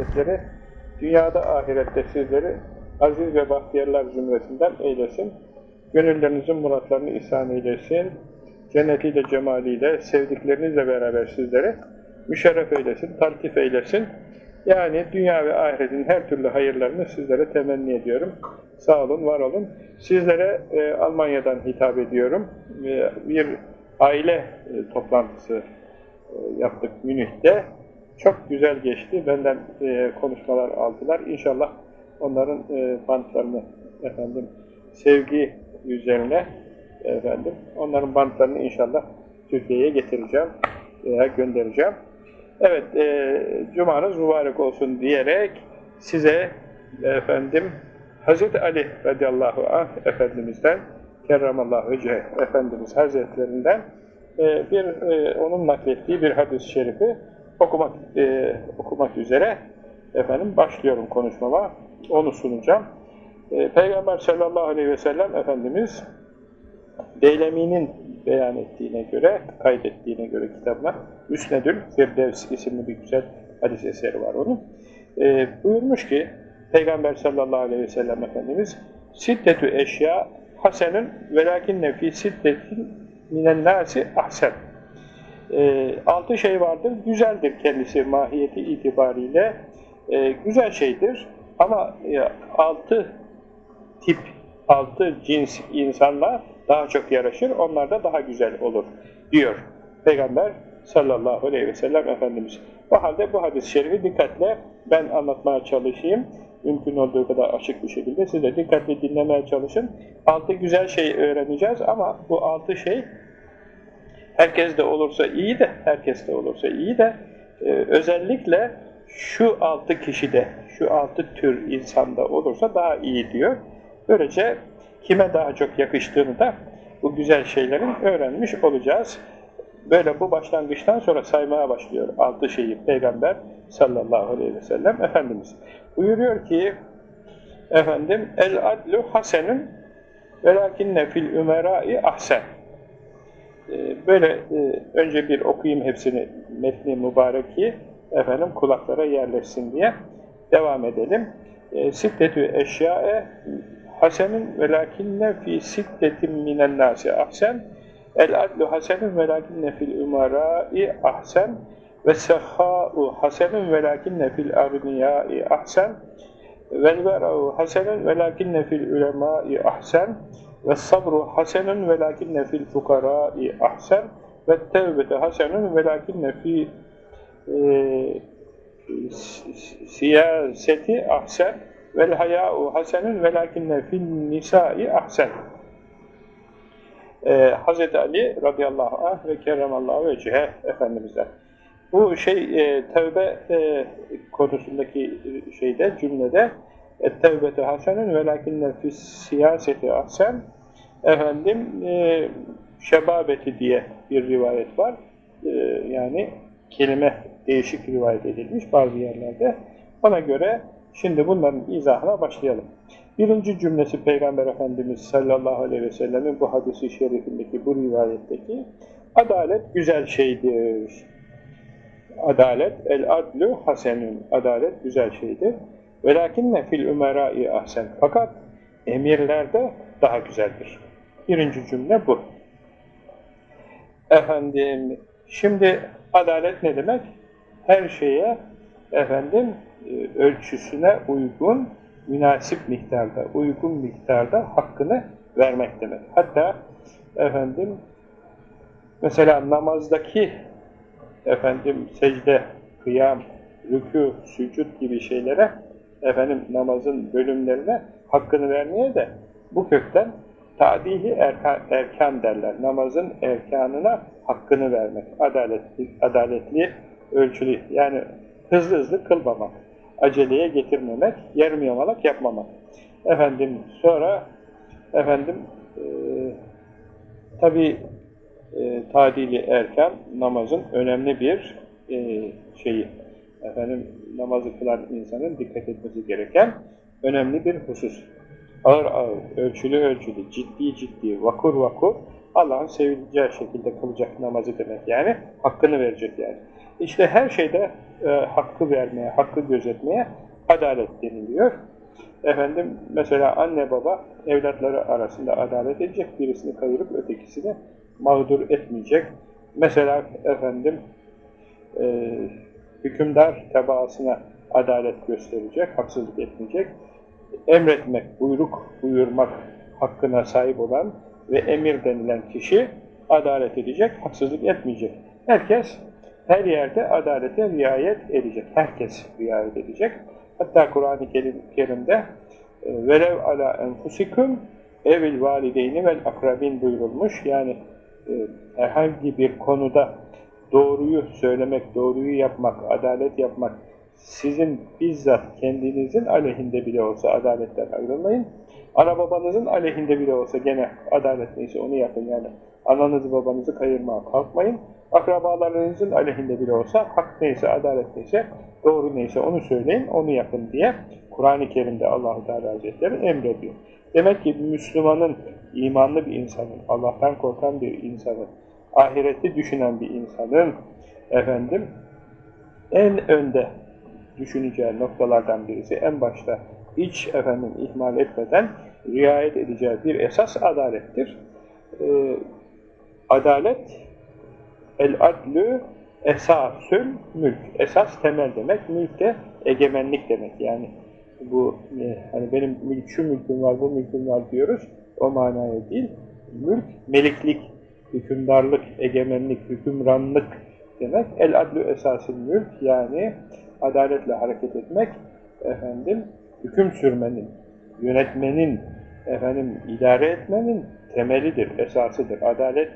Hazretleri dünyada ahirette sizleri aziz ve bahtiyarlar zümresinden eylesin. Gönüllerinizin muratlarını ihsan eylesin. Cennetiyle, cemaliyle, sevdiklerinizle beraber sizleri müşerref eylesin, taltif eylesin. Yani dünya ve ahiretin her türlü hayırlarını sizlere temenni ediyorum. Sağ olun, var olun. Sizlere e, Almanya'dan hitap ediyorum. E, bir aile e, toplantısı e, yaptık Münih'te. Çok güzel geçti. Benden e, konuşmalar aldılar. İnşallah onların e, bantlarını efendim sevgi üzerine efendim onların bantlarını inşallah Türkiye'ye getireceğim veya göndereceğim. Evet, e, cumanız mübarek olsun diyerek size efendim Hazreti Ali radıyallahu anh Efendimiz'den kerramallahu vecih Efendimiz Hazretlerinden e, bir e, onun naklettiği bir hadis-i şerifi okumak e, okumak üzere efendim başlıyorum konuşmama. Onu sunacağım. E, Peygamber sallallahu aleyhi ve sellem Efendimiz Deylemi'nin beyan ettiğine göre, kaydettiğine göre kitabına Üsnedül Firdevs isimli bir güzel hadis eseri var onun. E, buyurmuş ki Peygamber sallallahu aleyhi ve sellem Efendimiz Siddetü eşya hasenün velakinne fi siddetin minen nasi ahsen e, altı şey vardır, güzeldir kendisi mahiyeti itibariyle, e, güzel şeydir ama e, altı tip, altı cins insanlar daha çok yaraşır, onlar da daha güzel olur diyor Peygamber sallallahu aleyhi ve sellem Efendimiz. O halde bu hadis-i şerifi dikkatle ben anlatmaya çalışayım. Mümkün olduğu kadar açık bir şekilde siz de dikkatli dinlemeye çalışın. Altı güzel şey öğreneceğiz ama bu altı şey herkes de olursa iyi de, herkes de olursa iyi de e, özellikle şu altı kişide, şu altı tür insanda olursa daha iyi diyor. Böylece kime daha çok yakıştığını da bu güzel şeylerin öğrenmiş olacağız. Böyle bu başlangıçtan sonra saymaya başlıyor altı şeyi Peygamber sallallahu aleyhi ve sellem Efendimiz. Buyuruyor ki efendim el adlu hasenun velakinne fil ümerai ahsen. Ee, böyle e, önce bir okuyayım hepsini metni mübareki efendim kulaklara yerleşsin diye devam edelim. E, Siddetü eşyae hasenun velakinne fi siddetin minen nasi ahsen el adlu hasenun velakinne fil umarai ahsen ve sehha'u hasenun velakinne fil arniyai ahsen vel vera'u hasenun velakinne fil ulemai ahsen ve sabru hasenun velakinne fil fukarai ahsen ve tevbete hasenun velakinne fi e, siyaseti ahsen vel haya'u hasenun velakinne fil nisai ahsen ee, Hz. Ali radıyallahu anh ve kerremallahu vecihe Efendimiz'den. Bu şey e, tevbe e, konusundaki şeyde cümlede ettevbete hasenun velakinne fis siyaseti ahsen efendim e, şebabeti diye bir rivayet var. E, yani kelime değişik rivayet edilmiş bazı yerlerde. Ona göre şimdi bunların izahına başlayalım. Birinci cümlesi Peygamber Efendimiz sallallahu aleyhi ve sellemin bu hadisi şerifindeki bu rivayetteki adalet güzel şeydir. Adalet el adlu hasenun. Adalet güzel şeydir. Velakinne fil umerai ahsen. Fakat emirlerde daha güzeldir. Birinci cümle bu. Efendim, şimdi adalet ne demek? Her şeye efendim e, ölçüsüne uygun, münasip miktarda, uygun miktarda hakkını vermek demek. Hatta efendim mesela namazdaki efendim secde, kıyam, rükû, sücud gibi şeylere efendim namazın bölümlerine hakkını vermeye de bu kökten tadili erkan, erkan derler. Namazın erkanına hakkını vermek. Adaletli, adaletli ölçülü. Yani hızlı hızlı kılmamak. Aceleye getirmemek, yarım yamalak yapmamak. Efendim sonra efendim e, tabi e, tadili erken namazın önemli bir e, şeyi. Efendim namazı kılan insanın dikkat etmesi gereken önemli bir husus. Ağır ağır, ölçülü ölçülü, ciddi ciddi, vakur vakur Allah'ın sevileceği şekilde kılacak namazı demek yani. Hakkını verecek yani. İşte her şeyde e, hakkı vermeye, hakkı gözetmeye adalet deniliyor. Efendim mesela anne baba evlatları arasında adalet edecek, birisini kayırıp ötekisini mağdur etmeyecek. Mesela efendim e, hükümdar tebaasına adalet gösterecek, haksızlık etmeyecek. Emretmek, buyruk buyurmak hakkına sahip olan ve emir denilen kişi adalet edecek, haksızlık etmeyecek. Herkes her yerde adalete riayet edecek. Herkes riayet edecek. Hatta Kur'an-ı Kerim'de e, velev ala enfusikum evil valideyni vel akrabin buyurulmuş. Yani e, herhangi bir konuda doğruyu söylemek, doğruyu yapmak, adalet yapmak sizin bizzat kendinizin aleyhinde bile olsa adaletten ayrılmayın. Ana babanızın aleyhinde bile olsa gene adalet neyse onu yapın yani. Ananızı babanızı kayırmaya kalkmayın. Akrabalarınızın aleyhinde bile olsa hak neyse, adalet neyse, doğru neyse onu söyleyin, onu yapın diye Kur'an-ı Kerim'de allah Teala Hazretleri emrediyor. Demek ki Müslümanın, imanlı bir insanın, Allah'tan korkan bir insanın, ahireti düşünen bir insanın, efendim, en önde düşüneceği noktalardan birisi, en başta hiç efendim ihmal etmeden riayet edeceği bir esas adalettir. Ee, adalet, el-adlü esasül mülk. Esas temel demek, mülk de egemenlik demek. Yani bu e, hani benim mülk, şu mülküm var, bu mülküm var diyoruz. O manaya değil. Mülk, meliklik, hükümdarlık, egemenlik, hükümranlık demek. El adlu esasıl mülk yani adaletle hareket etmek, efendim hüküm sürmenin, yönetmenin, efendim idare etmenin temelidir, esasıdır. Adalet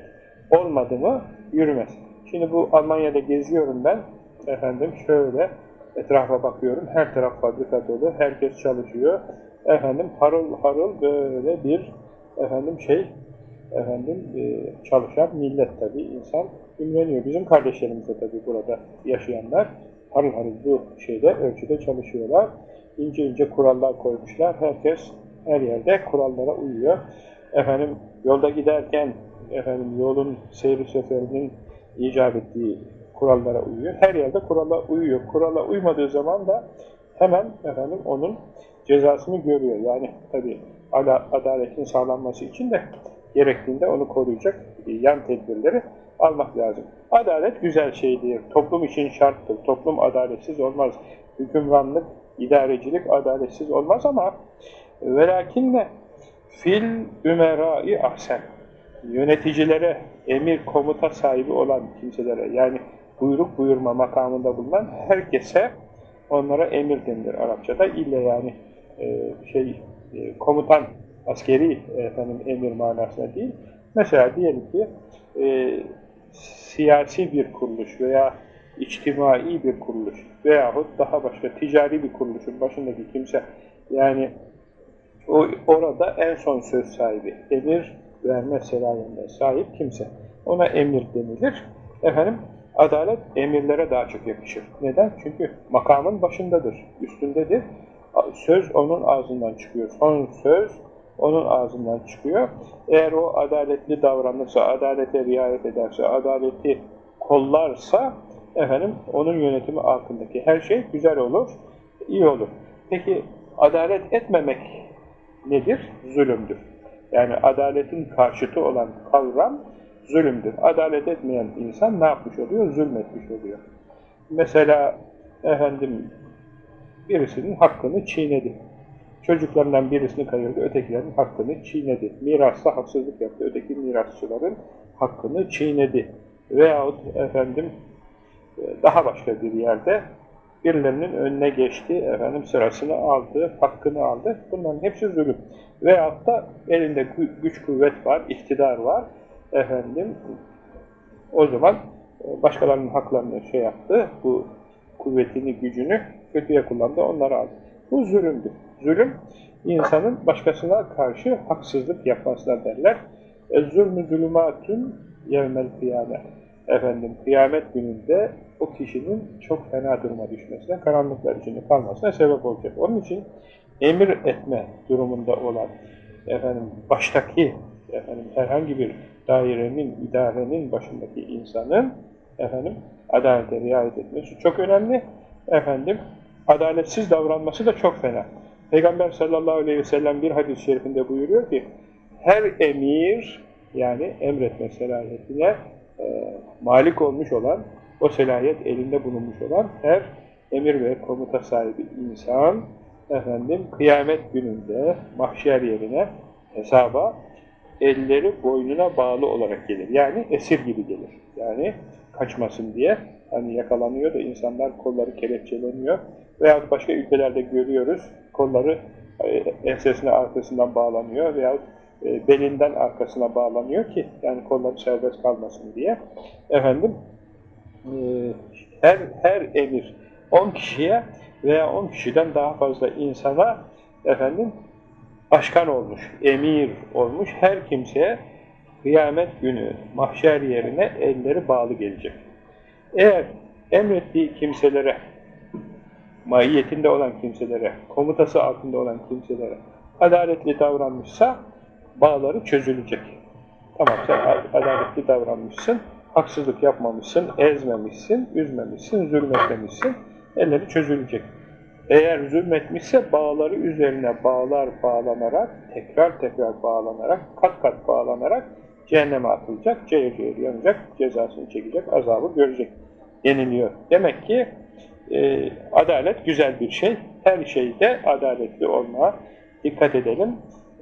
olmadı mı yürümez. Şimdi bu Almanya'da geziyorum ben, efendim şöyle etrafa bakıyorum, her taraf fabrika dolu, herkes çalışıyor. Efendim harıl harıl böyle bir efendim şey, efendim e, çalışan millet tabi insan ümreniyor. Bizim kardeşlerimiz de tabi burada yaşayanlar harıl harıl bu şeyde, ölçüde çalışıyorlar. İnce ince kurallar koymuşlar. Herkes her yerde kurallara uyuyor. Efendim yolda giderken efendim yolun seyri seferinin icap ettiği kurallara uyuyor. Her yerde kurala uyuyor. Kurala uymadığı zaman da hemen efendim onun cezasını görüyor. Yani tabi adaletin sağlanması için de gerektiğinde onu koruyacak yan tedbirleri almak lazım. Adalet güzel şeydir. Toplum için şarttır. Toplum adaletsiz olmaz. Hükümranlık, idarecilik adaletsiz olmaz ama velakinne fil ümerai ahsen yöneticilere, emir komuta sahibi olan kimselere yani buyruk buyurma makamında bulunan herkese onlara emir denilir Arapçada. İlle yani e, şey e, komutan askeri efendim emir manasına değil. Mesela diyelim ki e, siyasi bir kuruluş veya içtimai bir kuruluş veyahut daha başka ticari bir kuruluşun başındaki kimse yani o orada en son söz sahibi, emir verme selayetine sahip kimse. Ona emir denilir. Efendim, adalet emirlere daha çok yakışır. Neden? Çünkü makamın başındadır, üstündedir. Söz onun ağzından çıkıyor. Son söz onun ağzından çıkıyor. Eğer o adaletli davranırsa, adalete riayet ederse, adaleti kollarsa, efendim, onun yönetimi altındaki her şey güzel olur, iyi olur. Peki, adalet etmemek nedir? Zulümdür. Yani adaletin karşıtı olan kavram zulümdür. Adalet etmeyen insan ne yapmış oluyor? Zulmetmiş oluyor. Mesela efendim birisinin hakkını çiğnedi. Çocuklarından birisini kayırdı, ötekilerin hakkını çiğnedi. Mirasta haksızlık yaptı, öteki mirasçıların hakkını çiğnedi. Veyahut efendim daha başka bir yerde birilerinin önüne geçti, efendim sırasını aldı, hakkını aldı. Bunların hepsi zulüm. Veyahut da elinde güç kuvvet var, iktidar var. Efendim o zaman e, başkalarının haklarını şey yaptı, bu kuvvetini, gücünü kötüye kullandı, onları aldı. Bu zulümdür. Zulüm, insanın başkasına karşı haksızlık yapmasına derler. zulmü zulümatün yevmel kıyame. Efendim, kıyamet gününde o kişinin çok fena duruma düşmesine, karanlıklar içinde kalmasına sebep olacak. Onun için emir etme durumunda olan efendim baştaki efendim herhangi bir dairenin, idarenin başındaki insanın efendim adalete riayet etmesi çok önemli. Efendim, adaletsiz davranması da çok fena. Peygamber sallallahu aleyhi ve sellem bir hadis-i şerifinde buyuruyor ki, her emir, yani emretme selahiyetine e, malik olmuş olan, o selahiyet elinde bulunmuş olan her emir ve komuta sahibi insan, efendim, kıyamet gününde mahşer yerine hesaba elleri boynuna bağlı olarak gelir. Yani esir gibi gelir. Yani kaçmasın diye. Hani yakalanıyor da insanlar kolları kelepçeleniyor. Veyahut başka ülkelerde görüyoruz. Kolları e, ensesine arkasından bağlanıyor veyahut e, belinden arkasına bağlanıyor ki yani kolları serbest kalmasın diye. Efendim e, her her emir 10 kişiye veya 10 kişiden daha fazla insana efendim başkan olmuş, emir olmuş her kimseye kıyamet günü mahşer yerine elleri bağlı gelecek. Eğer emrettiği kimselere, mahiyetinde olan kimselere, komutası altında olan kimselere adaletli davranmışsa bağları çözülecek. Tamam sen adaletli davranmışsın, haksızlık yapmamışsın, ezmemişsin, üzmemişsin, zulmetmemişsin, elleri çözülecek. Eğer zulmetmişse bağları üzerine bağlar bağlanarak, tekrar tekrar bağlanarak, kat kat bağlanarak cehenneme atılacak, cehir cehir yanacak, cezasını çekecek, azabı görecek deniliyor. Demek ki e, adalet güzel bir şey. Her şeyde adaletli olmaya dikkat edelim.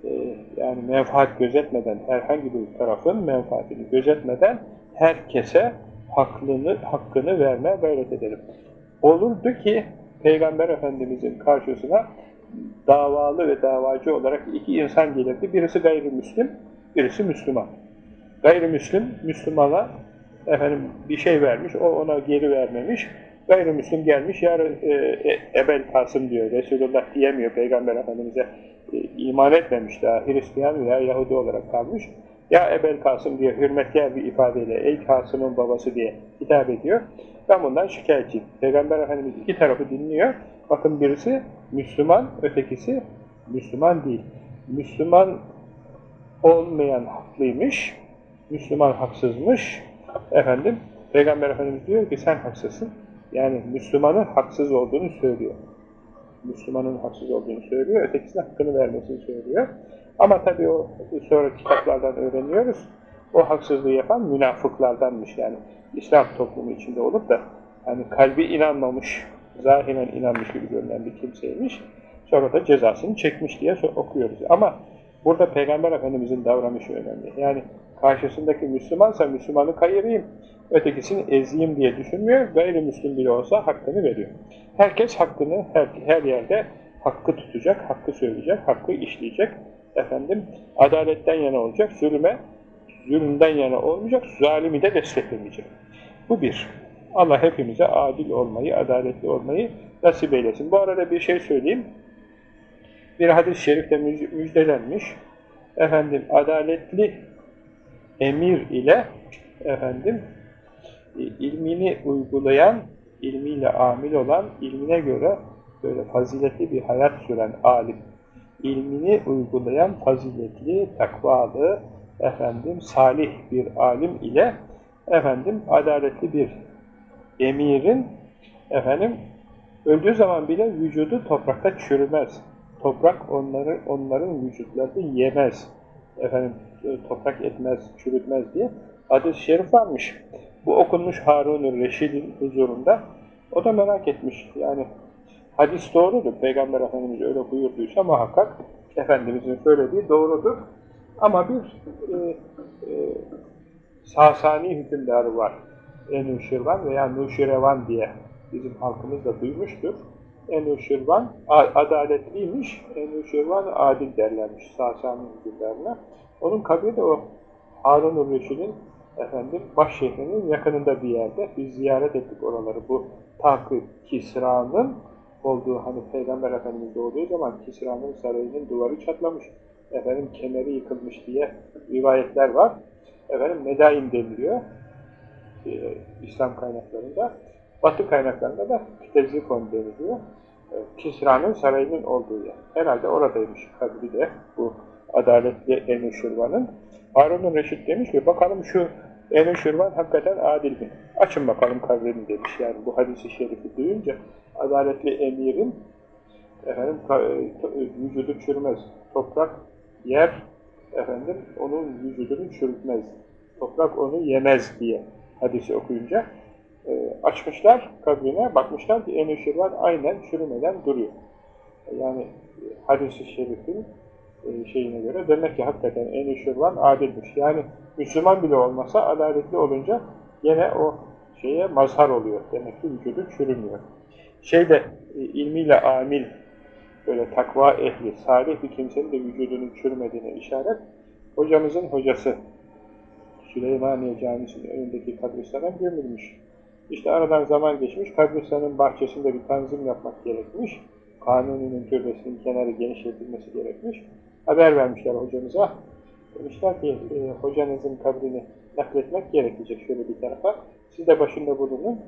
E, yani menfaat gözetmeden, herhangi bir tarafın menfaatini gözetmeden herkese hakkını, hakkını vermeye gayret edelim. Olurdu ki Peygamber Efendimizin karşısına davalı ve davacı olarak iki insan gelirdi. Birisi gayrimüslim, birisi Müslüman. Gayrimüslim, Müslümana efendim bir şey vermiş, o ona geri vermemiş. Gayrimüslim gelmiş, ya e, e, Ebel Kasım diyor, Resulullah diyemiyor Peygamber Efendimiz'e. E, iman etmemiş daha, Hristiyan veya Yahudi olarak kalmış. Ya Ebel Kasım diye hürmetkar bir ifadeyle, ey Kasım'ın babası diye hitap ediyor. Ben bundan şikayetçiyim. Peygamber Efendimiz iki tarafı dinliyor. Bakın birisi Müslüman, ötekisi Müslüman değil. Müslüman olmayan haklıymış, Müslüman haksızmış. Efendim, Peygamber Efendimiz diyor ki sen haksızsın. Yani Müslümanın haksız olduğunu söylüyor. Müslümanın haksız olduğunu söylüyor, ötekisine hakkını vermesini söylüyor. Ama tabii o sonra kitaplardan öğreniyoruz. O haksızlığı yapan münafıklardanmış yani. İslam toplumu içinde olup da hani kalbi inanmamış, zahiren inanmış gibi görünen bir kimseymiş. Sonra da cezasını çekmiş diye okuyoruz. Ama burada Peygamber Efendimizin davranışı önemli. Yani karşısındaki Müslümansa Müslümanı kayırayım, ötekisini ezeyim diye düşünmüyor. Gayrimüslim bile olsa hakkını veriyor. Herkes hakkını her, her yerde hakkı tutacak, hakkı söyleyecek, hakkı işleyecek. Efendim adaletten yana olacak, zulme zulümden yana olmayacak, zalimi de desteklemeyecek. Bu bir. Allah hepimize adil olmayı, adaletli olmayı nasip eylesin. Bu arada bir şey söyleyeyim. Bir hadis-i şerifte müjdelenmiş. Efendim, adaletli emir ile efendim ilmini uygulayan, ilmiyle amil olan, ilmine göre böyle faziletli bir hayat süren alim, ilmini uygulayan faziletli, takvalı, efendim salih bir alim ile efendim adaletli bir emirin efendim öldüğü zaman bile vücudu toprakta çürümez. Toprak onları onların vücutlarını yemez. Efendim toprak etmez, çürütmez diye hadis-i şerif varmış. Bu okunmuş Harun-ı Reşid'in huzurunda. O da merak etmiş. Yani hadis doğrudur. Peygamber Efendimiz öyle buyurduysa muhakkak Efendimizin söylediği doğrudur. Ama bir e, e, Sasani hükümdarı var. Enuşirvan veya Nuşirevan diye bizim halkımız da duymuştur. Enuşirvan adaletliymiş, Enuşirvan adil derlermiş Sasani hükümdarına. Onun kabri de o Harun-ı Reşid'in efendim baş şehrinin yakınında bir yerde. Biz ziyaret ettik oraları. Bu Takı Kisra'nın olduğu hani Peygamber Efendimiz doğduğu zaman Kisra'nın sarayının duvarı çatlamış efendim kemeri yıkılmış diye rivayetler var. Efendim Medain deniliyor ee, İslam kaynaklarında. Batı kaynaklarında da Ktezifon deniliyor. Ee, Kisra'nın sarayının olduğu yer. Herhalde oradaymış kabri de bu adaletli Enuşirvan'ın. Harun-ı Reşit demiş ki bakalım şu Ebu Şirvan hakikaten adil mi? Açın bakalım kabrini demiş yani bu hadisi şerifi duyunca adaletli emirin efendim vücudu çürümez. Toprak yer efendim onun vücudunu çürütmez. Toprak onu yemez diye hadisi okuyunca e, açmışlar kabrine bakmışlar ki Ebu Şirvan aynen çürümeden duruyor. Yani hadisi şerifin e, şeyine göre demek ki hakikaten en şirvan adilmiş. Yani Müslüman bile olmasa adaletli olunca yine o şeye mazhar oluyor. Demek ki vücudu çürümüyor. Şeyde e, ilmiyle amil böyle takva ehli, salih bir kimsenin de vücudunun çürümediğine işaret hocamızın hocası Süleymaniye Camisi'nin önündeki kabristana gömülmüş. İşte aradan zaman geçmiş, kabristanın bahçesinde bir tanzim yapmak gerekmiş. Kanuni'nin türbesinin kenarı genişletilmesi gerekmiş. Haber vermişler hocamıza. Demişler ki e, hocanızın kabrini nakletmek gerekecek şöyle bir tarafa. Siz de başında bulunun.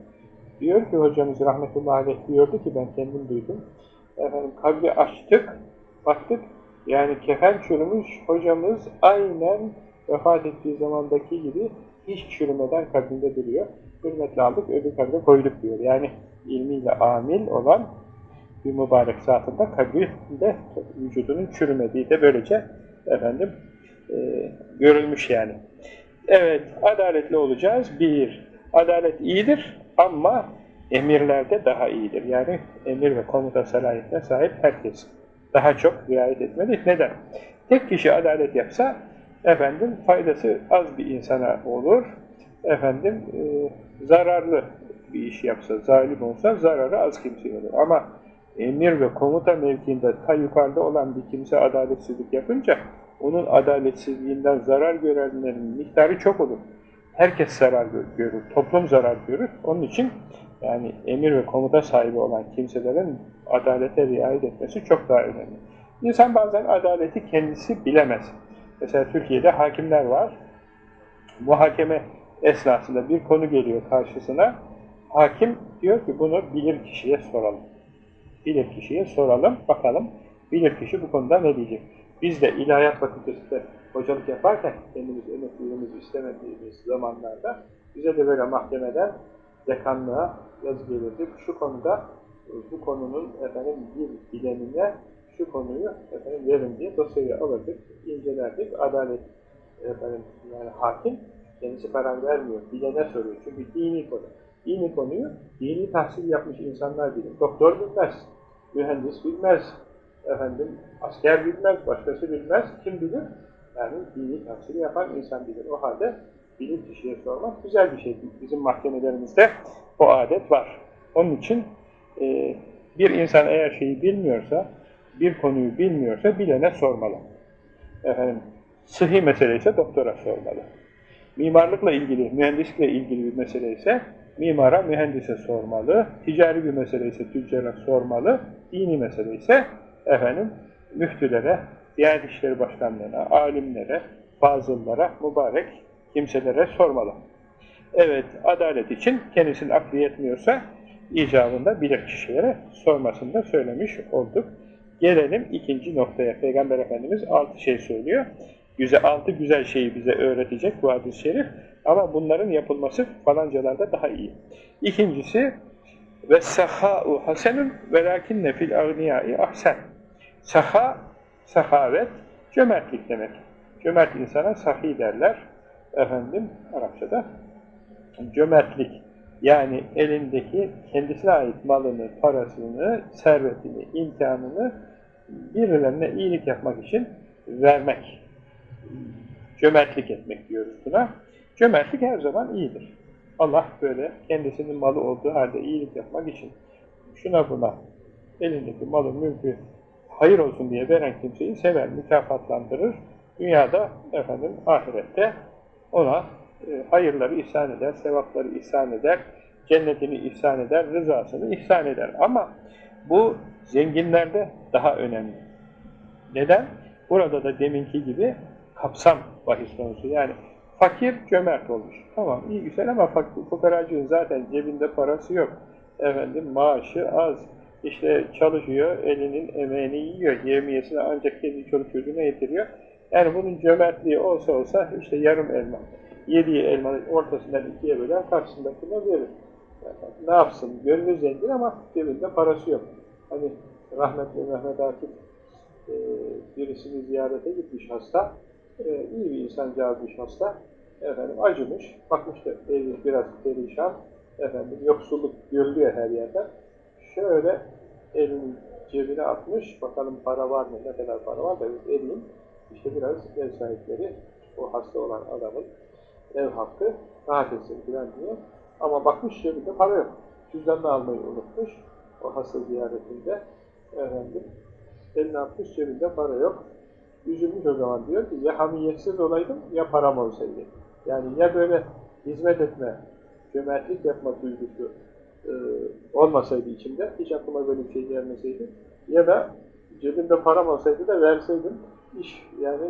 Diyor ki hocamız rahmetullahi aleyh diyordu ki ben kendim duydum. Efendim kabri açtık, baktık. Yani kefen çürümüş hocamız aynen vefat ettiği zamandaki gibi hiç çürümeden kabrinde duruyor. Hürmetle aldık, öbür kabre koyduk diyor. Yani ilmiyle amil olan bir mübarek zatında kabrinde vücudunun çürümediği de böylece efendim e, görülmüş yani. Evet, adaletli olacağız. Bir, adalet iyidir ama emirlerde daha iyidir. Yani emir ve komuta salayetine sahip herkes daha çok riayet etmeli. Neden? Tek kişi adalet yapsa efendim faydası az bir insana olur. Efendim e, zararlı bir iş yapsa, zalim olsa zararı az kimseye olur. Ama emir ve komuta mevkiinde ta yukarıda olan bir kimse adaletsizlik yapınca onun adaletsizliğinden zarar görenlerin miktarı çok olur. Herkes zarar görür, toplum zarar görür. Onun için yani emir ve komuta sahibi olan kimselerin adalete riayet etmesi çok daha önemli. İnsan bazen adaleti kendisi bilemez. Mesela Türkiye'de hakimler var. Muhakeme esnasında bir konu geliyor karşısına. Hakim diyor ki bunu bilir kişiye soralım bilir kişiye soralım, bakalım bilir kişi bu konuda ne diyecek. Biz de ilahiyat fakültesinde hocalık yaparken kendimiz emekliliğimizi istemediğimiz zamanlarda bize de böyle mahkemeden dekanlığa yazı gelirdi. Şu konuda bu konunun efendim bir bilenine şu konuyu efendim verin diye dosyayı alırdık, incelerdik. Adalet efendim yani hakim kendisi karar vermiyor, bilene soruyor. Çünkü dini konu. Dini konuyu dini tahsil yapmış insanlar bilir. Doktor bilmez, mühendis bilmez, efendim asker bilmez, başkası bilmez. Kim bilir? Yani dini tahsil yapan insan bilir. O halde bilim kişiye sormak güzel bir şey. Bizim mahkemelerimizde o adet var. Onun için e, bir insan eğer şeyi bilmiyorsa, bir konuyu bilmiyorsa bilene sormalı. Efendim, sıhhi mesele ise doktora sormalı. Mimarlıkla ilgili, mühendislikle ilgili bir mesele ise mimara, mühendise sormalı, ticari bir mesele ise tüccara sormalı, dini mesele ise efendim müftülere, Diyanet İşleri Başkanlarına, alimlere, fazıllara, mübarek kimselere sormalı. Evet, adalet için kendisinin aklı yetmiyorsa icabında bilir kişilere sormasını da söylemiş olduk. Gelelim ikinci noktaya. Peygamber Efendimiz altı şey söylüyor. Güzel, altı güzel şeyi bize öğretecek bu hadis-i şerif. Ama bunların yapılması falancalarda daha iyi. İkincisi ve sahâ'u hasenun velakinne fil agniyâi ahsen. Saha, sahavet, cömertlik demek. Cömert insana sahi derler. Efendim, Arapçada cömertlik. Yani elindeki kendisine ait malını, parasını, servetini, imkanını birilerine iyilik yapmak için vermek. Cömertlik etmek diyoruz buna. Cömertlik her zaman iyidir. Allah böyle kendisinin malı olduğu halde iyilik yapmak için şuna buna elindeki malı mülkü hayır olsun diye veren kimseyi sever, mükafatlandırır. Dünyada efendim ahirette ona e, hayırları ihsan eder, sevapları ihsan eder, cennetini ihsan eder, rızasını ihsan eder. Ama bu zenginlerde daha önemli. Neden? Burada da deminki gibi kapsam bahis konusu. Yani fakir cömert olmuş. Tamam iyi güzel ama fukaracının zaten cebinde parası yok. Efendim maaşı az. İşte çalışıyor, elinin emeğini yiyor. Yemiyesine ancak kendi çoluk çocuğuna yetiriyor. Yani bunun cömertliği olsa olsa işte yarım elma. yediği elmanın ortasından ikiye böler, karşısındakine verir. Yani ne yapsın? Gönlü zengin ama cebinde parası yok. Hani rahmetli Mehmet Akif e, birisini ziyarete gitmiş hasta. E, iyi bir insan yazmış hasta. Efendim acımış. Bakmış da evi biraz perişan. Efendim yoksulluk görülüyor her yerde. Şöyle elini cebine atmış. Bakalım para var mı? Ne kadar para var da elin işte biraz ev sahipleri o hasta olan adamın ev hakkı rahat etsin filan diye. Ama bakmış cebinde para yok. Cüzdanını almayı unutmuş. O hasta ziyaretinde efendim eline atmış cebinde para yok. Üzülmüş o zaman diyor ki ya hamiyetsiz olaydım ya param olsaydı. Yani ya böyle hizmet etme, cömertlik yapma duygusu e, olmasaydı içimde, hiç aklıma böyle bir şey gelmeseydi ya da cebimde param olsaydı da verseydim, iş yani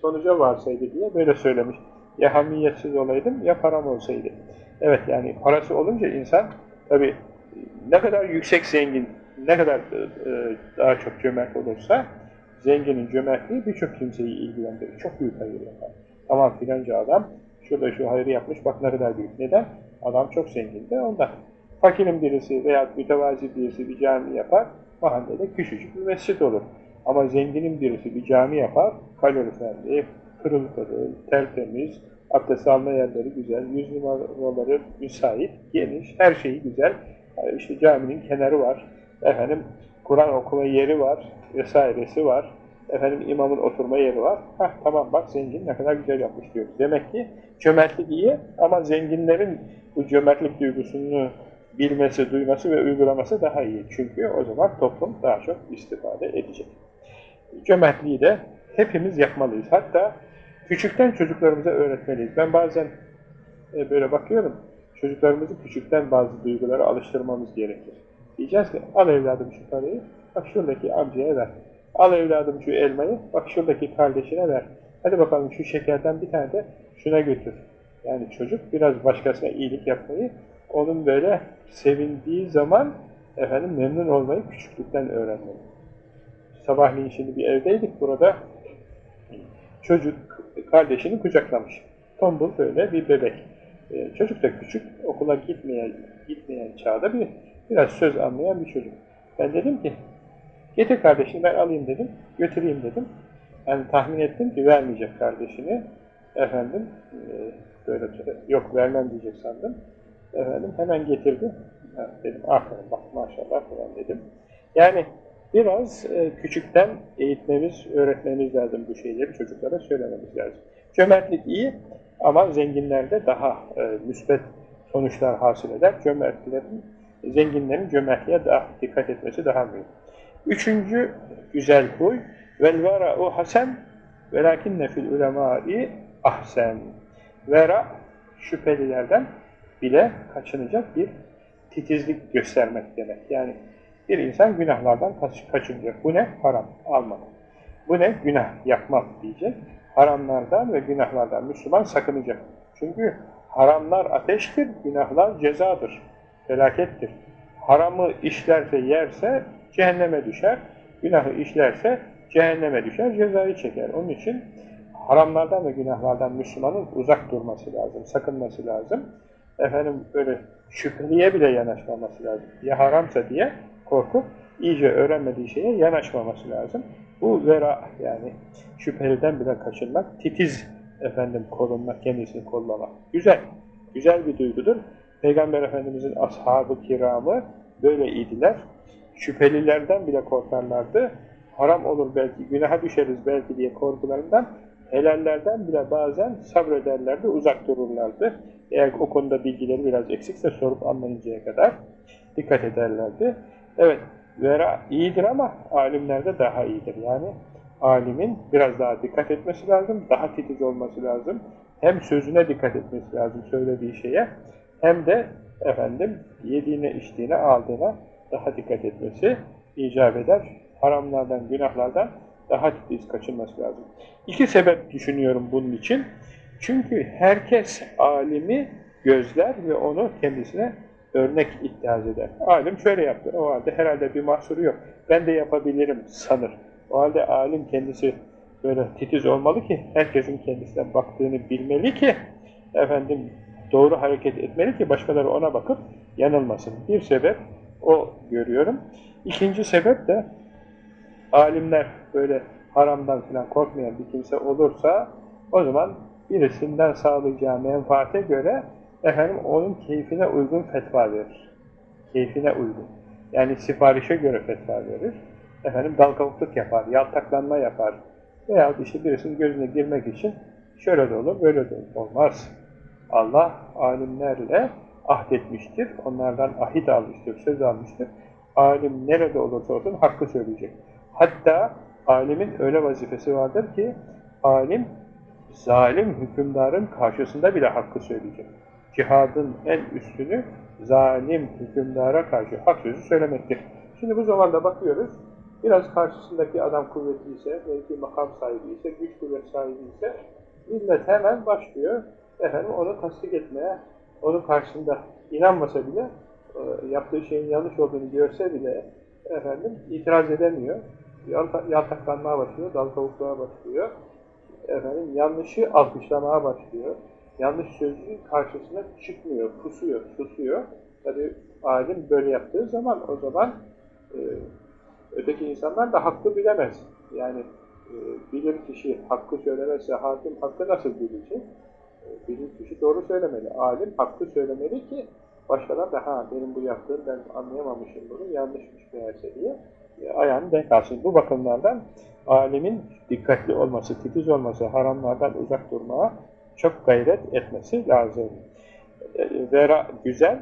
sonuca varsaydı diye böyle söylemiş. Ya hamiyetsiz olaydım ya param olsaydı. Evet yani parası olunca insan tabi ne kadar yüksek zengin, ne kadar e, daha çok cömert olursa zenginin cömertliği birçok kimseyi ilgilendirir. Çok büyük hayır yapar. Tamam filanca adam şurada şu hayrı yapmış bak ne kadar büyük. Neden? Adam çok zengin de ondan. Fakirin birisi veya mütevazi birisi bir cami yapar, mahallede küçücük bir mescit olur. Ama zenginin birisi bir cami yapar, kaloriferli, pırıl pırıl, tertemiz, abdest alma yerleri güzel, yüz numaraları müsait, geniş, her şeyi güzel. Yani işte caminin kenarı var, efendim Kur'an okuma yeri var, vesairesi var, efendim imamın oturma yeri var. Hah tamam bak zengin ne kadar güzel yapmış diyoruz. Demek ki cömertlik iyi ama zenginlerin bu cömertlik duygusunu bilmesi, duyması ve uygulaması daha iyi. Çünkü o zaman toplum daha çok istifade edecek. Cömertliği de hepimiz yapmalıyız. Hatta küçükten çocuklarımıza öğretmeliyiz. Ben bazen e, böyle bakıyorum, çocuklarımızı küçükten bazı duygulara alıştırmamız gerekir. Diyeceğiz ki, al evladım şu parayı, bak şuradaki amcaya ver. Al evladım şu elmayı, bak şuradaki kardeşine ver. Hadi bakalım şu şekerden bir tane de şuna götür. Yani çocuk biraz başkasına iyilik yapmayı, onun böyle sevindiği zaman efendim memnun olmayı küçüklükten öğrenmeli. Sabahleyin şimdi bir evdeydik burada. Çocuk kardeşini kucaklamış. Tombul böyle bir bebek. Ee, çocuk da küçük, okula gitmeyen, gitmeyen çağda bir biraz söz anlayan bir çocuk. Ben dedim ki, getir kardeşini ben alayım dedim, götüreyim dedim. Yani tahmin ettim ki vermeyecek kardeşini. Efendim, e, böyle yok vermem diyecek sandım. Efendim hemen getirdi. Ha, dedim aferin bak maşallah falan dedim. Yani biraz e, küçükten eğitmemiz, öğretmemiz lazım bu şeyleri çocuklara söylememiz lazım. Cömertlik iyi ama zenginlerde daha e, müsbet sonuçlar hasıl eder. Cömertlerin, zenginlerin cömertliğe daha dikkat etmesi daha mühim. Üçüncü güzel huy vel vara'u hasen velakinne fil ulemâi ahsen. Vera şüphelilerden bile kaçınacak bir titizlik göstermek demek. Yani bir insan günahlardan kaç, kaçınacak. Bu ne? Haram. Almak. Bu ne? Günah yapmak diyecek. Haramlardan ve günahlardan Müslüman sakınacak. Çünkü haramlar ateştir, günahlar cezadır, felakettir. Haramı işlerse, yerse cehenneme düşer, günahı işlerse cehenneme düşer, cezayı çeker. Onun için haramlardan ve günahlardan Müslümanın uzak durması lazım, sakınması lazım efendim böyle şüpheliye bile yanaşmaması lazım. Ya haramsa diye korkup iyice öğrenmediği şeye yanaşmaması lazım. Bu vera yani şüpheliden bile kaçınmak, titiz efendim korunmak, kendisini kollamak. Güzel, güzel bir duygudur. Peygamber Efendimizin ashabı kiramı böyle idiler. Şüphelilerden bile korkarlardı. Haram olur belki, günaha düşeriz belki diye korkularından helallerden bile bazen sabrederlerdi, uzak dururlardı. Eğer o konuda bilgileri biraz eksikse sorup anlayıncaya kadar dikkat ederlerdi. Evet, vera iyidir ama alimlerde daha iyidir. Yani alimin biraz daha dikkat etmesi lazım, daha titiz olması lazım. Hem sözüne dikkat etmesi lazım söylediği şeye, hem de efendim yediğine, içtiğine, aldığına daha dikkat etmesi icap eder. Haramlardan, günahlardan daha titiz kaçınması lazım. İki sebep düşünüyorum bunun için. Çünkü herkes alimi gözler ve onu kendisine örnek iddiaz eder. Alim şöyle yaptı, o halde herhalde bir mahsuru yok. Ben de yapabilirim sanır. O halde alim kendisi böyle titiz olmalı ki, herkesin kendisine baktığını bilmeli ki, efendim doğru hareket etmeli ki başkaları ona bakıp yanılmasın. Bir sebep o görüyorum. İkinci sebep de alimler böyle haramdan falan korkmayan bir kimse olursa o zaman birisinden sağlayacağı menfaate göre efendim onun keyfine uygun fetva verir. Keyfine uygun. Yani siparişe göre fetva verir. Efendim dalgalıklık yapar, yaltaklanma yapar. Veya işte birisinin gözüne girmek için şöyle de olur, böyle de olur. Olmaz. Allah alimlerle ahdetmiştir. Onlardan ahit almıştır, söz almıştır. Alim nerede olursa olsun hakkı söyleyecek. Hatta alimin öyle vazifesi vardır ki alim zalim hükümdarın karşısında bile hakkı söyleyecek. Cihadın en üstünü zalim hükümdara karşı hak sözü söylemektir. Şimdi bu zamanda bakıyoruz, biraz karşısındaki adam kuvvetliyse, belki makam sahibi ise, güç kuvvet sahibi ise, millet hemen başlıyor, efendim onu tasdik etmeye, onun karşısında inanmasa bile, e, yaptığı şeyin yanlış olduğunu görse bile, efendim itiraz edemiyor, yaltaklanmaya başlıyor, dal kavukluğa başlıyor, efendim yanlışı alkışlamaya başlıyor, yanlış sözün karşısına çıkmıyor, pusuyor, susuyor. Tabi alim böyle yaptığı zaman o zaman e, öteki insanlar da hakkı bilemez. Yani e, bilir kişi hakkı söylemezse hakim hakkı nasıl bilecek? Bilir kişi doğru söylemeli. Alim hakkı söylemeli ki başkalar da ha benim bu yaptığım ben anlayamamışım bunu yanlışmış meğerse diye e, ayağını denk alsın. Bu bakımlardan alimin dikkatli olması, titiz olması, haramlardan uzak durmaya çok gayret etmesi lazım. E, vera güzel,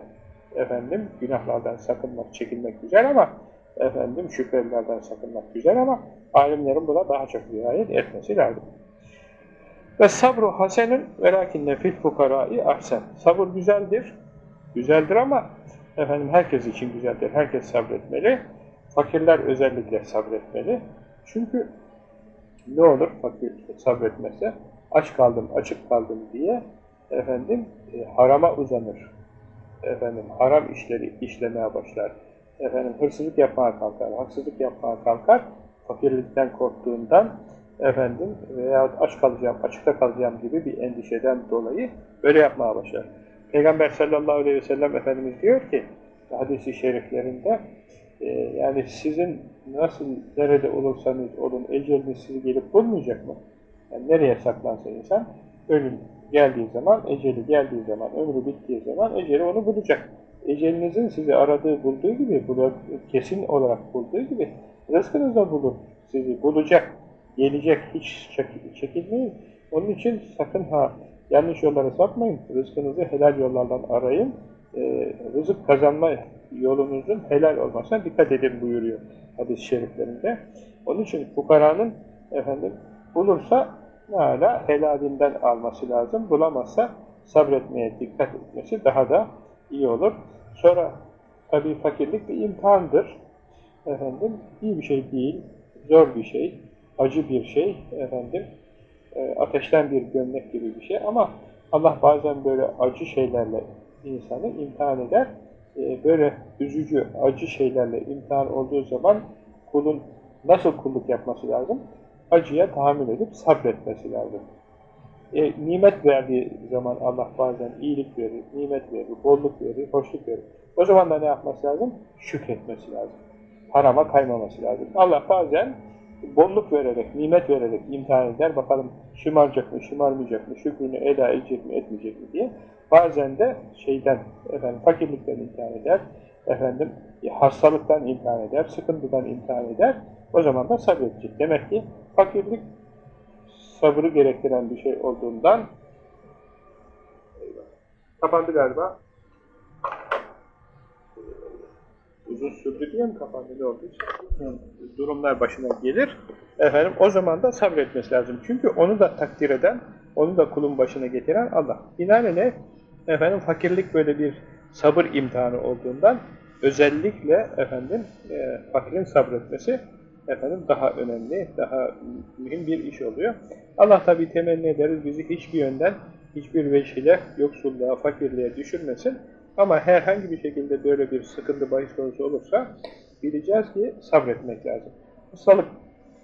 efendim günahlardan sakınmak, çekinmek güzel ama efendim şüphelilerden sakınmak güzel ama alimlerin buna daha çok riayet etmesi lazım. Ve sabru hasenün velakinne fil fukarai ahsen. Sabır güzeldir, güzeldir ama efendim herkes için güzeldir. Herkes sabretmeli. Fakirler özellikle sabretmeli. Çünkü ne olur fakir sabretmese? Aç kaldım, açık kaldım diye efendim e, harama uzanır. Efendim haram işleri işlemeye başlar. Efendim hırsızlık yapmaya kalkar, haksızlık yapmaya kalkar. Fakirlikten korktuğundan efendim veya aç kalacağım, açıkta kalacağım gibi bir endişeden dolayı böyle yapmaya başlar. Peygamber sallallahu aleyhi ve sellem Efendimiz diyor ki hadisi şeriflerinde e, yani sizin nasıl nerede olursanız olun eceliniz sizi gelip bulmayacak mı? Yani nereye saklansa insan ölüm geldiği zaman, eceli geldiği zaman, ömrü bittiği zaman eceli onu bulacak. Ecelinizin sizi aradığı, bulduğu gibi, kesin olarak bulduğu gibi rızkınız da bulur. Sizi bulacak, gelecek, hiç çekinmeyin. Onun için sakın ha yanlış yollara sapmayın. Rızkınızı helal yollardan arayın. Ee, rızık kazanma yolunuzun helal olmasına dikkat edin buyuruyor hadis-i şeriflerinde. Onun için fukaranın efendim bulursa hala helalinden alması lazım. Bulamazsa sabretmeye dikkat etmesi daha da iyi olur. Sonra tabii fakirlik bir imtihandır. Efendim iyi bir şey değil, zor bir şey, acı bir şey efendim. E, ateşten bir gömlek gibi bir şey ama Allah bazen böyle acı şeylerle insanı imtihan eder. E, böyle üzücü, acı şeylerle imtihan olduğu zaman kulun nasıl kulluk yapması lazım? acıya tahammül edip sabretmesi lazım. E, nimet verdiği zaman Allah bazen iyilik verir, nimet verir, bolluk verir, hoşluk verir. O zaman da ne yapması lazım? Şükretmesi lazım. Harama kaymaması lazım. Allah bazen bolluk vererek, nimet vererek imtihan eder. Bakalım şımaracak mı, şımarmayacak mı, şükrünü eda edecek mi, etmeyecek mi diye. Bazen de şeyden, efendim, fakirlikten imtihan eder, efendim, hastalıktan imtihan eder, sıkıntıdan imtihan eder. O zaman da sabredecek. Demek ki fakirlik sabrı gerektiren bir şey olduğundan kapandı galiba. Sürdü diye mi kapandı ne oldu? Durumlar başına gelir. Efendim o zaman da sabretmesi lazım. Çünkü onu da takdir eden, onu da kulun başına getiren Allah. Binaenaleyh efendim fakirlik böyle bir sabır imtihanı olduğundan özellikle efendim e, fakirin sabretmesi efendim daha önemli, daha mühim bir iş oluyor. Allah tabi temenni ederiz bizi hiçbir yönden, hiçbir veşile, yoksulluğa, fakirliğe düşürmesin. Ama herhangi bir şekilde böyle bir sıkıntı bahis konusu olursa bileceğiz ki sabretmek lazım. Hastalık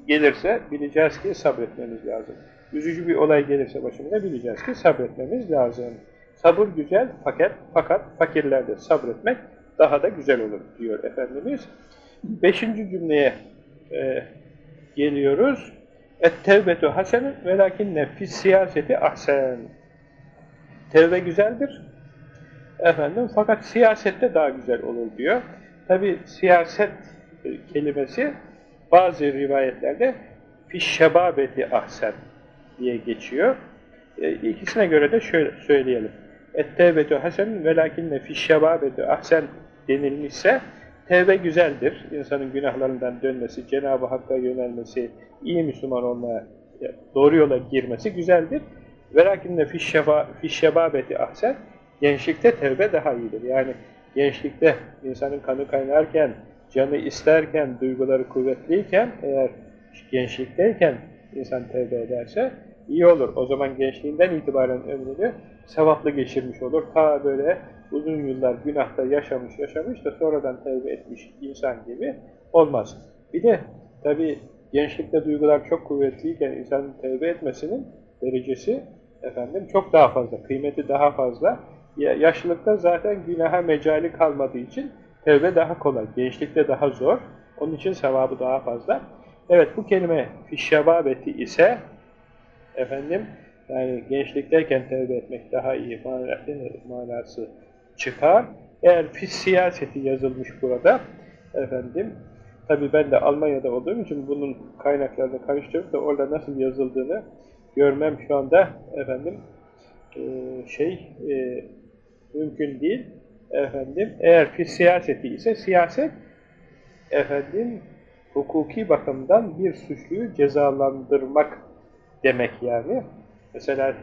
gelirse bileceğiz ki sabretmemiz lazım. üzücü bir olay gelirse başımıza bileceğiz ki sabretmemiz lazım. Sabır güzel fakat fakat fakirlerde sabretmek daha da güzel olur diyor Efendimiz. Beşinci cümleye e, geliyoruz. Et-tevbetu hasenun velakinne fis siyaseti ahsen. Tevbe güzeldir. Efendim fakat siyasette daha güzel olur diyor. Tabi siyaset kelimesi bazı rivayetlerde fişşebabeti ahsen diye geçiyor. E, ikisine göre de şöyle söyleyelim. Et-tevbetu hasen velakinne fişşebabeti ahsen denilmişse tevbe güzeldir. İnsanın günahlarından dönmesi, Cenab-ı Hakk'a yönelmesi, iyi Müslüman olmaya, doğru yola girmesi güzeldir. Velakinne fişşebabeti ahsen gençlikte tevbe daha iyidir. Yani gençlikte insanın kanı kaynarken, canı isterken, duyguları kuvvetliyken, eğer gençlikteyken insan tevbe ederse iyi olur. O zaman gençliğinden itibaren ömrünü sevaplı geçirmiş olur. Ta böyle uzun yıllar günahta yaşamış yaşamış da sonradan tevbe etmiş insan gibi olmaz. Bir de tabi gençlikte duygular çok kuvvetliyken insanın tevbe etmesinin derecesi efendim çok daha fazla, kıymeti daha fazla. Yaşlılıkta zaten günaha mecali kalmadığı için tevbe daha kolay, gençlikte daha zor. Onun için sevabı daha fazla. Evet bu kelime fişşebabeti ise efendim yani gençlikteyken tevbe etmek daha iyi manası çıkar. Eğer pis siyaseti yazılmış burada efendim tabi ben de Almanya'da olduğum için bunun kaynaklarını karıştırıp da orada nasıl yazıldığını görmem şu anda efendim şey mümkün değil. Efendim eğer pis siyaseti ise siyaset efendim hukuki bakımdan bir suçluyu cezalandırmak demek yani. Mesela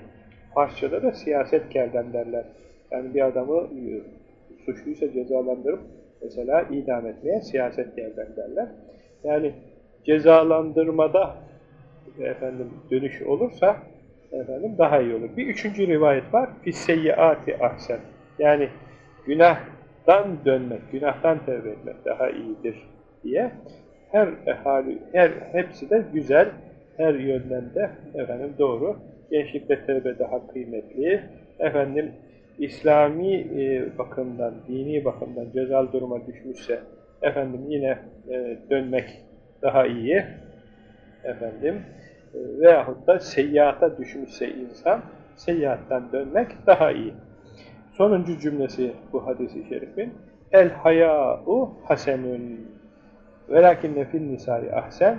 Farsçada da siyaset kerden derler. Yani bir adamı e, suçluysa cezalandırıp mesela idam etmeye siyaset kerden derler. Yani cezalandırmada efendim dönüş olursa efendim daha iyi olur. Bir üçüncü rivayet var. Fisseyyiati ahsen. Yani günahtan dönmek, günahtan tevbe etmek daha iyidir diye her hali, her hepsi de güzel, her yönden de efendim doğru. Gençlikte tevbe daha kıymetli. Efendim İslami e, bakımdan, dini bakımdan cezal duruma düşmüşse efendim yine e, dönmek daha iyi. Efendim e, veyahut da seyyata düşmüşse insan seyyahattan dönmek daha iyi. Sonuncu cümlesi bu hadisi şerifin El hayâ'u hasenün velakinne fil nisâi ahsen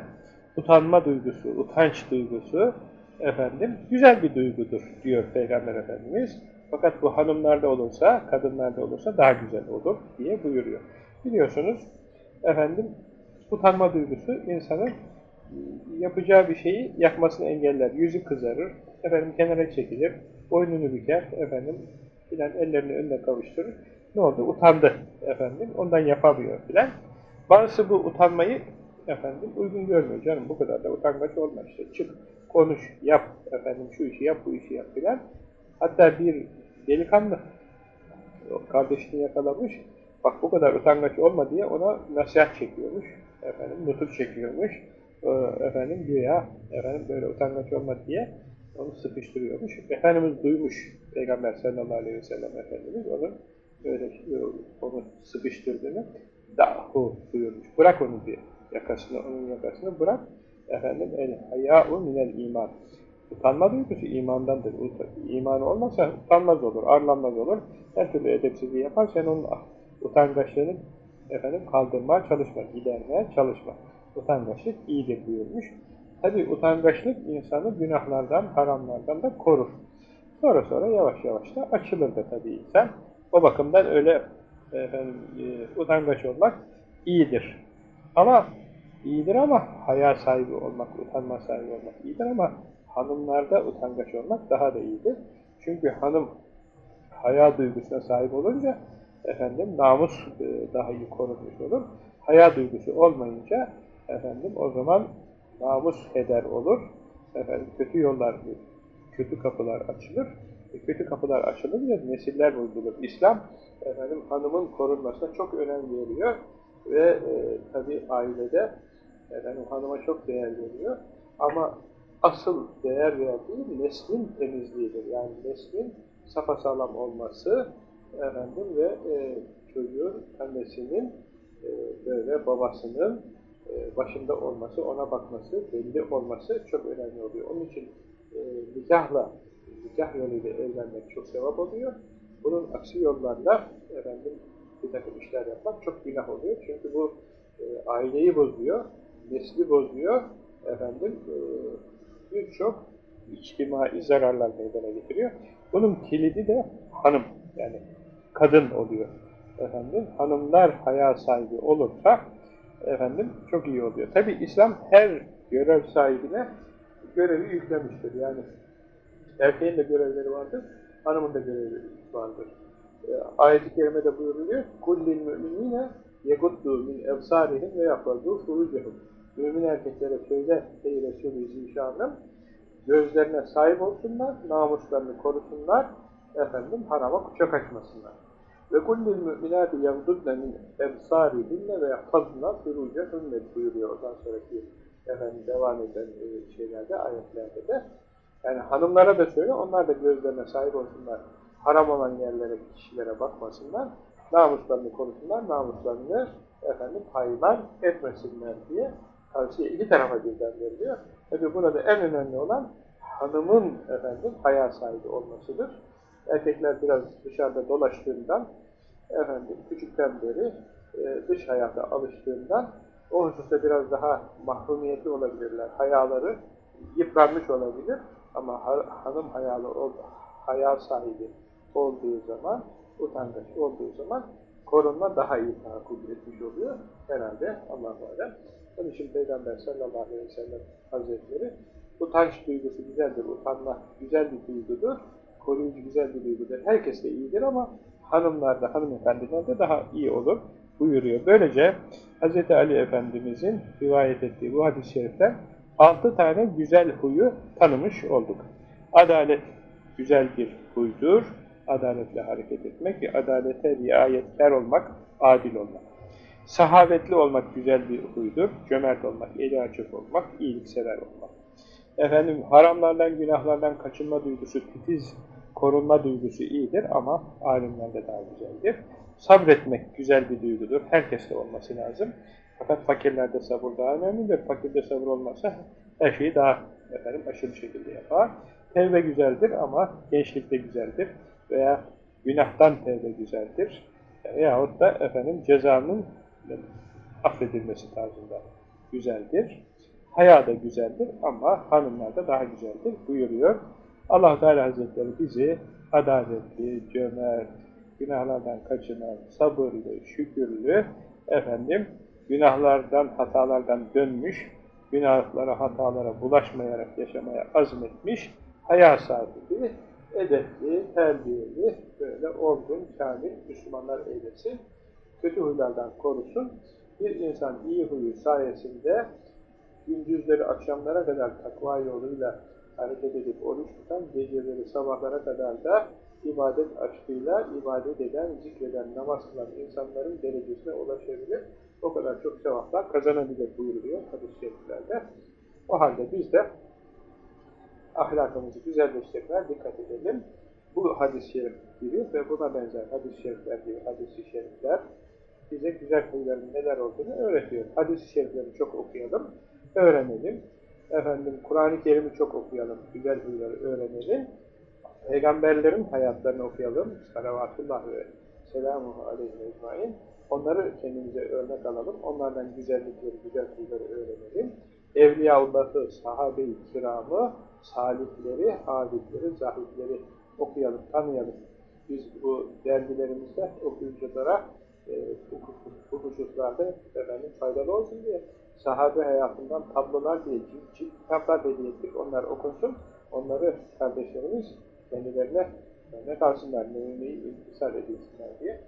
utanma duygusu, utanç duygusu efendim güzel bir duygudur diyor Peygamber Efendimiz. Fakat bu hanımlarda olursa, kadınlarda olursa daha güzel olur diye buyuruyor. Biliyorsunuz efendim utanma duygusu insanın yapacağı bir şeyi yapmasını engeller. Yüzü kızarır, efendim kenara çekilir, boynunu büker, efendim filan ellerini önüne kavuşturur. Ne oldu? Utandı efendim. Ondan yapamıyor filan. Bazısı bu utanmayı efendim uygun görmüyor. Canım bu kadar da utangaç olma işte. Çık, konuş, yap efendim şu işi yap, bu işi yap filan. Hatta bir delikanlı kardeşini yakalamış. Bak bu kadar utangaç olma diye ona nasihat çekiyormuş. Efendim nutuk çekiyormuş. Efendim güya efendim böyle utangaç olma diye onu sıkıştırıyormuş. Efendimiz duymuş Peygamber sallallahu aleyhi ve sellem Efendimiz onun böyle onu sıkıştırdığını dahu buyurmuş. Bırak onu diye yakasını, onun yakasını bırak. Efendim el hayâ'u minel iman. Utanma duygusu imandandır. İmanı olmasa utanmaz olur, arlanmaz olur. Her türlü edepsizliği yapar, sen onun utangaçlığını efendim kaldırmaya çalışma, gidermeye çalışma. Utangaçlık iyidir buyurmuş. Tabi utangaçlık insanı günahlardan, haramlardan da korur. Sonra sonra yavaş yavaş da açılır da tabi insan. O bakımdan öyle efendim, e, utangaç olmak iyidir. Ama iyidir ama haya sahibi olmak, utanma sahibi olmak iyidir ama hanımlarda utangaç olmak daha da iyidir. Çünkü hanım haya duygusuna sahip olunca efendim namus e, daha iyi korunmuş olur. Haya duygusu olmayınca efendim o zaman namus heder olur. Efendim kötü yollar, kötü kapılar açılır. E, kötü kapılar açılınca nesiller bozulur. İslam efendim hanımın korunmasına çok önem veriyor ve e, tabi ailede efendim hanıma çok değer veriyor. Ama asıl değer verdiği neslin temizliğidir. Yani neslin sapasağlam olması efendim ve e, çocuğun annesinin e, böyle babasının başında olması, ona bakması, belli olması çok önemli oluyor. Onun için e, nikahla, nikah yoluyla evlenmek çok sevap oluyor. Bunun aksi yollarla efendim bir takım işler yapmak çok günah oluyor. Çünkü bu e, aileyi bozuyor, nesli bozuyor, efendim e, birçok içtimai zararlar meydana getiriyor. Bunun kilidi de hanım, yani kadın oluyor. Efendim, hanımlar haya sahibi olursa efendim çok iyi oluyor. Tabi İslam her görev sahibine görevi yüklemiştir. Yani erkeğin de görevleri vardır, hanımın da görevleri vardır. E, Ayet-i kerimede buyuruluyor, kullil müminine yeguddu min evsarihim ve yapraddu furucehum. Mümin erkeklere söyle ey Resulü Zişanım, gözlerine sahip olsunlar, namuslarını korusunlar, efendim harama kucak açmasınlar. Ve kullil müminati yagdudne min ebsarihinne ve yahfazna furucehunne buyuruyor ondan sonraki efendim devam eden e, şeylerde, ayetlerde de. Yani hanımlara da söyle, onlar da gözlerine sahip olsunlar. Haram olan yerlere, kişilere bakmasınlar. Namuslarını korusunlar, namuslarını efendim hayvan etmesinler diye tavsiye iki tarafa birden veriliyor. Tabi burada en önemli olan hanımın efendim haya sahibi olmasıdır. Erkekler biraz dışarıda dolaştığından efendim küçükten beri e, dış hayata alıştığından o hususta biraz daha mahrumiyetli olabilirler. Hayaları yıpranmış olabilir ama hanım hayalı ol, haya sahibi olduğu zaman, utangaç olduğu zaman korunma daha iyi tahakkuk etmiş oluyor. Herhalde Allah'a alem. Onun için Peygamber sallallahu aleyhi ve sellem Hazretleri utanç duygusu güzeldir, utanma güzel bir duygudur, koruyucu güzel bir duygudur. Herkes de iyidir ama hanımlarda, hanımefendilerde daha iyi olur buyuruyor. Böylece Hz. Ali Efendimizin rivayet ettiği bu hadis-i şeriften altı tane güzel huyu tanımış olduk. Adalet güzel bir huydur. Adaletle hareket etmek, adalete riayetkar olmak, adil olmak. Sahavetli olmak güzel bir huydur. Cömert olmak, eli açık olmak, iyiliksever olmak. Efendim haramlardan, günahlardan kaçınma duygusu, titiz korunma duygusu iyidir ama alimlerde daha güzeldir. Sabretmek güzel bir duygudur. Herkeste olması lazım. Fakat fakirlerde sabır daha önemlidir. Fakirde sabır olmazsa her şeyi daha efendim aşırı şekilde yapar. Tevbe güzeldir ama gençlik de güzeldir. Veya günahtan tevbe güzeldir. Yahut da efendim cezanın affedilmesi tarzında güzeldir. Haya da güzeldir ama hanımlar da daha güzeldir buyuruyor. Allah Teala Hazretleri bizi adaletli, cömert, günahlardan kaçınan, sabırlı, şükürlü, efendim, günahlardan, hatalardan dönmüş, günahlara, hatalara bulaşmayarak yaşamaya azmetmiş, haya sahibi, edepli, terbiyeli, böyle olgun, kamil Müslümanlar eylesin. Kötü huylardan korusun. Bir insan iyi huyu sayesinde gündüzleri akşamlara kadar takva yoluyla hareket edip oruç tutan, geceleri sabahlara kadar da ibadet aşkıyla ibadet eden, zikreden, namaz kılan insanların derecesine ulaşabilir. O kadar çok sevaplar kazanabilir buyuruluyor hadis-i şeriflerde. O halde biz de ahlakımızı güzelleştirmeye dikkat edelim. Bu hadis-i şerif gibi ve buna benzer hadis-i şerifler gibi hadis-i şerifler bize güzel huyların neler olduğunu öğretiyor. Hadis-i şerifleri çok okuyalım, öğrenelim. Efendim Kur'an-ı Kerim'i çok okuyalım, güzel huyları öğrenelim. Peygamberlerin hayatlarını okuyalım. Salavatullah ve selamuhu aleyhi ecmain. Onları kendimize örnek alalım. Onlardan güzellikleri, güzel huyları öğrenelim. Evliyaullah'ı, sahabe-i kiramı, salihleri, abidleri, zahitleri okuyalım, tanıyalım. Biz bu dergilerimizde okuyuculara e, bu, bu hususlarda efendim, faydalı olsun diye sahabe hayatından tablolar diye cilt kitaplar hediye ettik. Onlar okunsun. Onları kardeşlerimiz kendilerine ne kalsınlar, neyi imtisal edilsinler diye.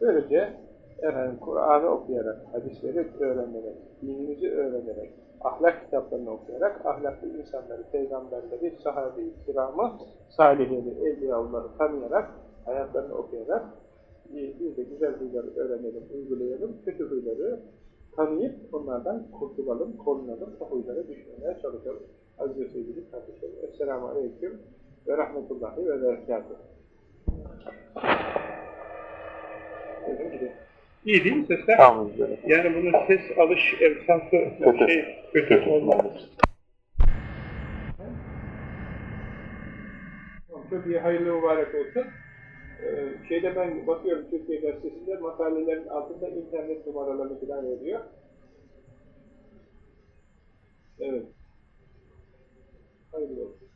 Böylece efendim Kur'an'ı okuyarak, hadisleri öğrenerek, dinimizi öğrenerek, ahlak kitaplarını okuyarak, ahlaklı insanları, peygamberleri, sahabe-i kiramı, salihleri, evliyaulları tanıyarak, hayatlarını okuyarak, biz de güzel huyları öğrenelim, uygulayalım, kötü huyları tanıyıp onlardan kurtulalım, korunalım, o huylara düşmemeye çalışalım. Aziz ve sevgili Esselamu Aleyküm ve Rahmetullahi ve Berekatuhu. İyi değil mi sesler? Tamam. Yani bunun ses alış esası Kötü. şey kötü olmaz. Tamam, Çok iyi, hayırlı mübarek olsun. Ee, şeyde ben bakıyorum Türkiye Gazetesi'nde makalelerin altında internet numaralarını falan veriyor. Evet. Hayırlı olsun.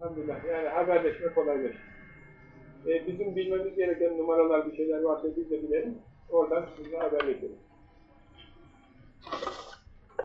Elhamdülillah. Yani haberleşme kolaylaşır. Ee, bizim bilmemiz gereken numaralar bir şeyler varsa biz de bilelim. Oradan sizinle haberleşelim.